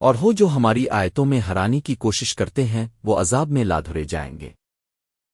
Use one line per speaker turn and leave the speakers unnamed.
اور ہو جو ہماری آیتوں میں ہرانی کی کوشش کرتے ہیں، وہ عذاب میں لادھرے جائیں گے۔